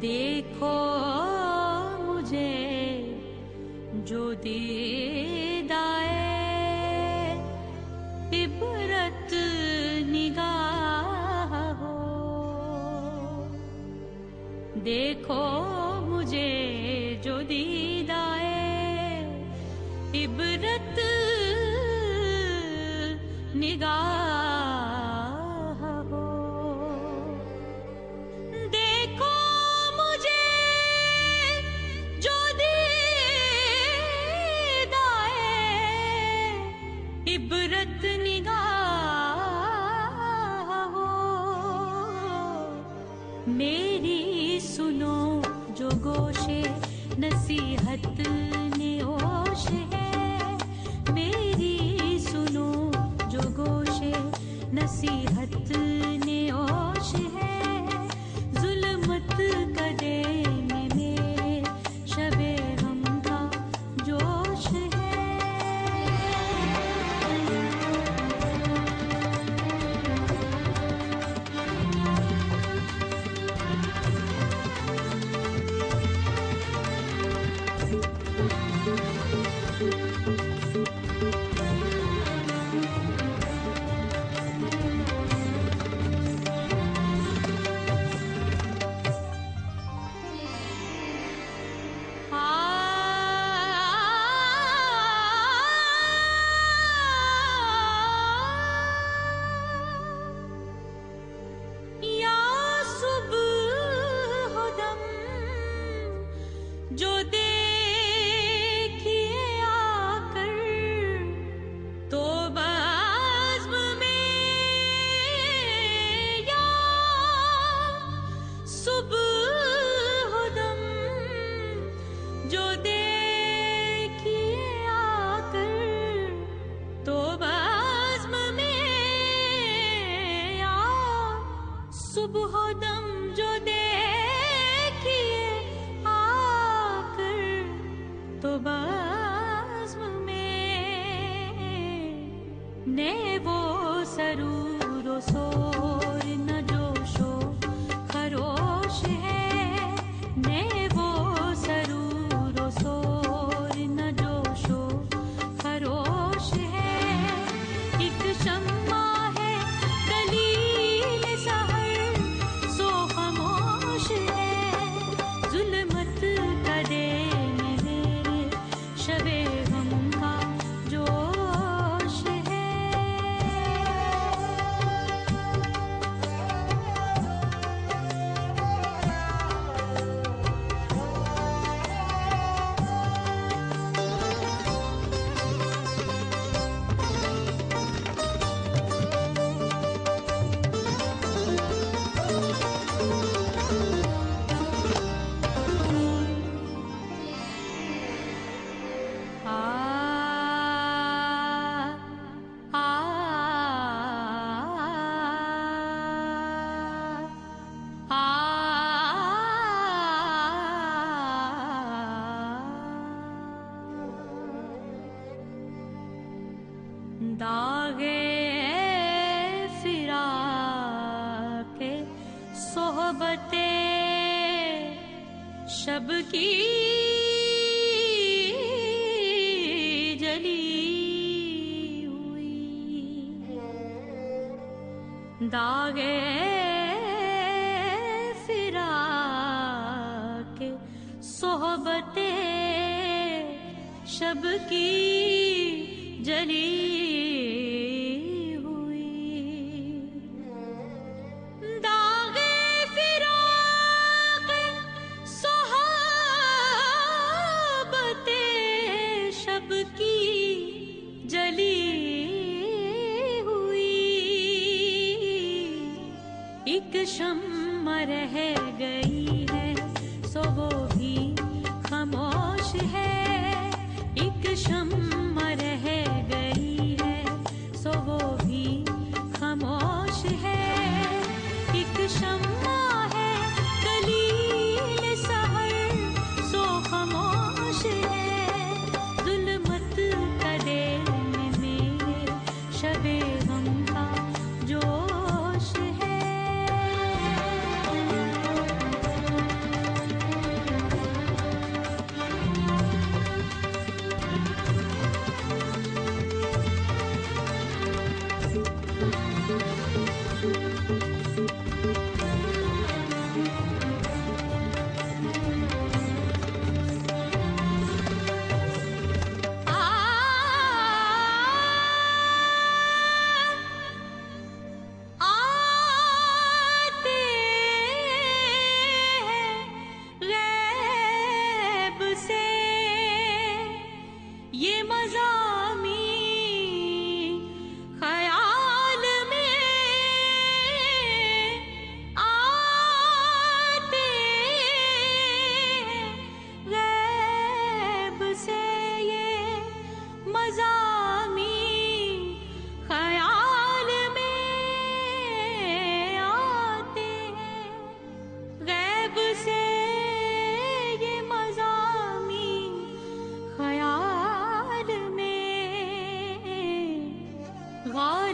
देखो मुझे जो दीदाए। इबरत निगाह हो। देखो मुझे जो दीदाए। इबरत निगाह मेरी सुनो जो गोशे नसीहत में होश है। मेरी सुनो जो गोशे नसीहत सुबुदम् जो दे داغے فرا کے صحبتے شب کی جلی ہوئی۔ داغے فرا کے صحبتے شب کی جلی शम रह गई है सो वो भी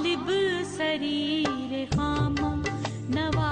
लिब शरीरे नवा